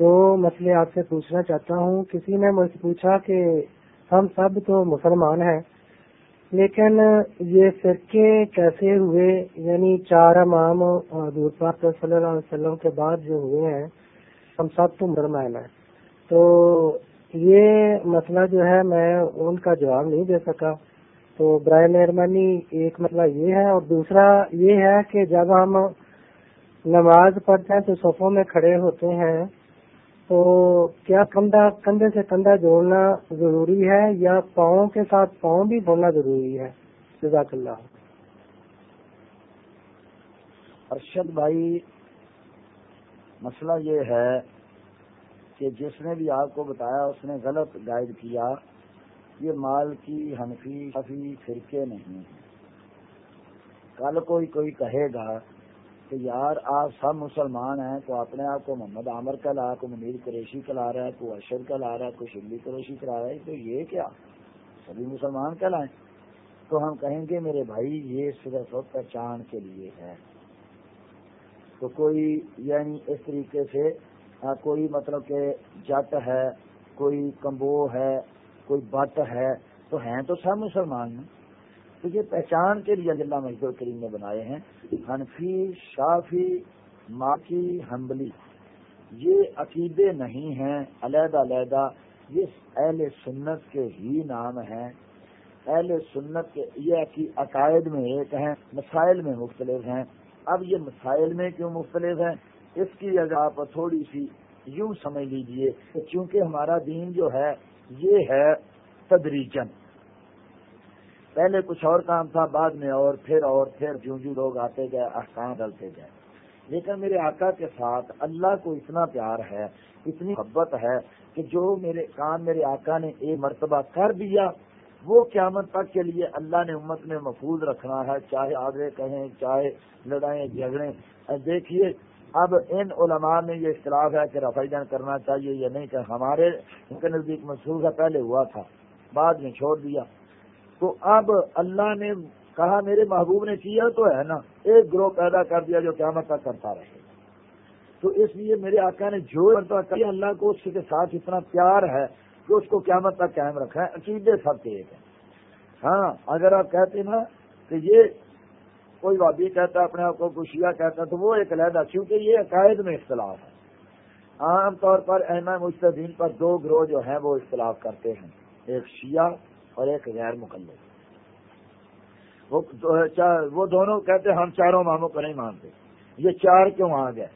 دو مسئلے آپ سے پوچھنا چاہتا ہوں۔ کسی نے مجھ سے پوچھا کہ ہم سب تو مسلمان ہیں، لیکن یہ فرقے کیسے ہوئے؟ یعنی چار امام حضور پاک صلی اللہ علیہ وسلم کے بعد جو ہوئے ہیں، ہم سب تو مسلمان ہیں۔ تو یہ مسئلہ جو ہے، میں ان کا جواب نہیں دے سکا۔ تو برائے مہربانی، ایک مسئلہ یہ ہے اور دوسرا یہ ہے کہ جب ہم نماز پڑھتے ہیں تو صفوں میں کھڑے ہوتے ہیں۔ تو کیا کندھا کندھے سے کندھا جوڑنا ضروری ہے یا پاؤں کے ساتھ پاؤں بھی جوڑنا ضروری ہے؟ جزاک اللہ. ارشد بھائی، مسئلہ یہ ہے کہ جس نے بھی آپ کو بتایا، اس نے غلط گائیڈ کیا، یہ مال کی حنفی حفی فرقے نہیں ہیں۔ کل کوئی کوئی کہے گا کہ یار آپ سب مسلمان ہیں، تو اپنے آپ کو محمد عامر کا لا، کو منیر قریشی کا لا رہا ہے کوئی ارشد کا لا رہا ہے کوئی شلی قریشی کا لا رہا ہے، تو یہ کیا؟ سبھی مسلمان کا لائیں تو ہم کہیں گے، میرے بھائی، یہ صرف پہچان کے لیے ہے۔ تو کوئی یعنی اس طریقے سے کوئی مطلب کہ جٹ ہے، کوئی کمبو ہے، کوئی بٹ ہے، تو ہیں تو سب مسلمان ہیں۔ تو یہ پہچان کے لیے اللہ مجد کریم نے بنائے ہیں۔ حنفی، شافی، ماکی ہمبلی یہ عقیدے نہیں ہیں، علیحدہ علیحدہ یہ اہل سنت کے ہی نام ہیں۔ اہل سنت کے یہ عقائد میں ایک ہیں، مسائل میں مختلف ہیں۔ اب یہ مسائل میں کیوں مختلف ہیں؟ اس کی اگر آپ تھوڑی سی یوں سمجھ لیجیے چونکہ ہمارا دین جو ہے، یہ ہے تدریجن پہلے کچھ اور کام تھا، بعد میں اور پھر اور پھر جو جو لوگ آتے گئے، احکام ڈلتے گئے۔ لیکن میرے آقا کے ساتھ اللہ کو اتنا پیار ہے، اتنی محبت ہے کہ جو میرے کام میرے آقا نے ایک مرتبہ کر دیا، وہ قیامت تک کے لیے اللہ نے امت میں محفوظ رکھنا ہے۔ چاہے آگے کہیں، چاہے لڑائیں، جھگڑیں۔ دیکھیے، اب ان علماء میں یہ اختلاف ہے کہ رفائی کرنا چاہیے یا نہیں، کہ ہمارے ان کے نزدیک محسوس پہلے ہوا تھا، بعد میں چھوڑ دیا۔ تو اب اللہ نے کہا میرے محبوب نے کیا تو ہے نا، ایک گروہ پیدا کر دیا جو قیامت تک کرتا رہے تو اس لیے میرے آقا نے جو کیا اللہ کو اس کے ساتھ اتنا پیار ہے کہ اس کو قیامت تک قائم رکھا ہے۔ عقیدے سب کے ایک ہے ہاں اگر آپ کہتے نا کہ یہ کوئی وادی کہتا ہے، اپنے آپ کو کشیا کہتا ہے، تو وہ ایک علیحدہ، کیونکہ یہ عقائد میں اختلاف ہے۔ عام طور پر احمد مستدین پر دو گروہ جو ہیں وہ اختلاف کرتے ہیں۔ ایک شیعہ اور ایک غیر مقلد وہ دونوں کہتے ہم چاروں ماموں کو نہیں مانتے۔ یہ چار کیوں آ گئے؟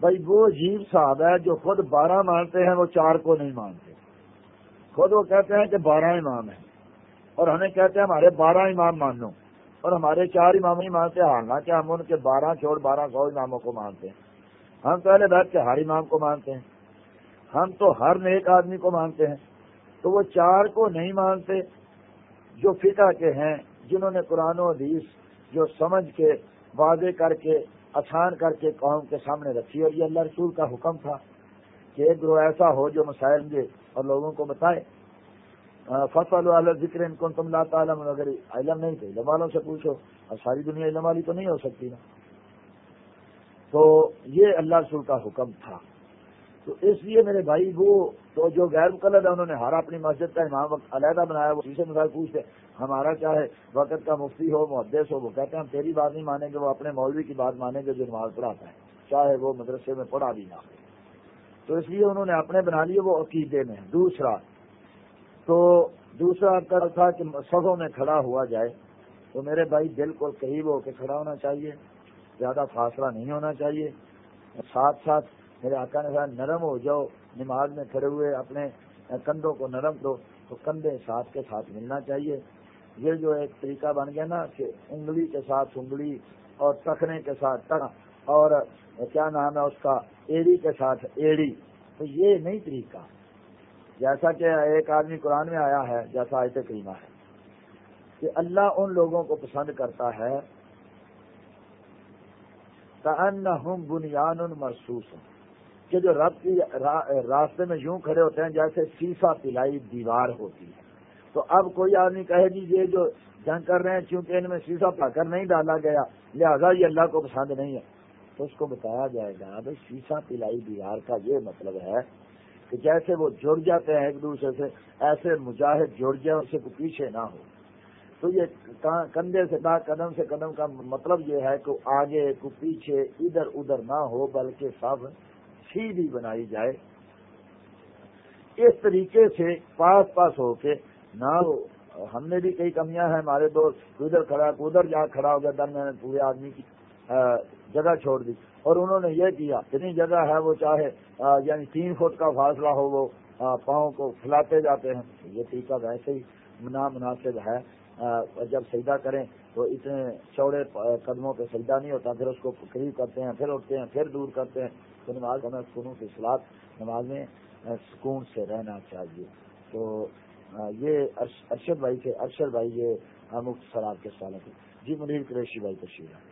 بھائی، وہ عجیب صاحب ہے جو خود بارہ مانتے ہیں، وہ چار کو نہیں مانتے۔ خود وہ کہتے ہیں کہ بارہ امام ہیں۔ اور ہمیں کہتے ہیں، ہمارے بارہ امام مان لو اور ہمارے چار امام نہیں مانتے، حالانکہ ہم ان کے بارہ چھوڑ بارہ سو اماموں کو مانتے ہیں۔ ہم پہلے بیٹھ کے ہر امام کو مانتے ہیں۔ ہم تو ہر نیک آدمی کو مانتے ہیں۔ تو وہ چار کو نہیں مانتے جو فقہ کے ہیں، جنہوں نے قرآن و حدیث جو سمجھ کے، واضح کر کے، آسان کر کے قوم کے سامنے رکھی۔ اور یہ اللہ رسول کا حکم تھا کہ ایک گروہ ایسا ہو جو مسائل دے اور لوگوں کو بتائے۔ فصل والا ذکر ان کو تم لاتا عالم اگر علم نہیں تھے، علم والوں سے پوچھو اور ساری دنیا علم والی تو نہیں ہو سکتی نا۔ تو یہ اللہ رسول کا حکم تھا۔ تو اس لیے میرے بھائی وہ تو جو غیر مقلد ہے انہوں نے ہر اپنی مسجد کا امام علیحدہ بنایا، وہ سے مثال پوچھتے ہمارا چاہے وقت کا مفتی ہو، محدث ہو، وہ کہتے ہیں ہم تیری بات نہیں مانیں گے، وہ اپنے مولوی کی بات مانیں گے جو نماز پڑھاتا ہے۔ چاہے وہ؟ مدرسے میں پڑھا بھی نہ ہو۔ تو اس لیے انہوں نے اپنے بنا لیے وہ عقیدے میں دوسرا، تو دوسرا کر تھا کہ سبوں میں کھڑا ہوا جائے۔ تو میرے بھائی بالکل قریب ہو کے کھڑا ہونا چاہیے، زیادہ فاصلہ نہیں ہونا چاہیے۔ ساتھ ساتھ میرے آقا نے کہا، نرم ہو جاؤ، نماز میں کھڑے ہوئے اپنے کندھوں کو نرم دو، تو کندھے ساتھ کے ساتھ ملنا چاہیے۔ یہ جو ایک طریقہ بن گیا نا کہ انگلی کے ساتھ انگلی اور تکنے کے ساتھ تک اور کیا نام ہے اس کا، ایڑی کے ساتھ ایڑی۔ تو یہ نہیں طریقہ۔ جیسا کہ ایک آدمی قرآن میں آیا ہے، جیسا آیت کریمہ ہے، کہ اللہ ان لوگوں کو پسند کرتا ہے ہوں بنیاد ان محسوس ہوں کہ جو رب کی راستے میں یوں کھڑے ہوتے ہیں جیسے سیسا پلائی دیوار ہوتی ہے۔ تو اب کوئی آدمی کہے جی یہ جو جنگ کر رہے ہیں چونکہ ان میں سیسا پا کر نہیں ڈالا گیا، لہذا یہ اللہ کو پسند نہیں ہے۔ تو اس کو بتایا جائے گا بھائی سیسا پلائی دیوار کا یہ مطلب ہے کہ جیسے وہ جڑ جاتے ہیں ایک دوسرے سے، ایسے مجاہد جڑ جائے اسے کو پیچھے نہ ہو۔ تو یہ کندھے سے نہ، قدم سے قدم کا مطلب یہ ہے کہ آگے، کو پیچھے، ادھر ادھر نہ ہو، بلکہ سب سیدھی بنائی جائے۔ اس طریقے سے پاس پاس ہو کے نہ ہو ہم نے بھی کئی کمیاں ہیں، ہمارے دوست ادھر کھڑا ادھر جا کھڑا ہو گیا در میں نے پورے آدمی کی جگہ چھوڑ دی۔ اور انہوں نے یہ کیا، جتنی جگہ ہے وہ چاہے یعنی تین فٹ کا فاصلہ ہو وہ پاؤں کو کھلاتے جاتے ہیں۔ یہ طریقہ ویسے ہی مناسب ہے۔ جب سجدہ کریں تو اتنے چوڑے قدموں پہ سجدہ نہیں ہوتا، پھر اس کو قریب کرتے ہیں، پھر اٹھتے ہیں، پھر دور کرتے ہیں۔ تو نماز ہمیں سکونوں کے سلاد نماز میں سکون سے رہنا چاہیے۔ تو یہ ارشد بھائی کے، ارشد بھائی یہ مفت سراب کے سالت جی منیر قریشی بھائی تشریح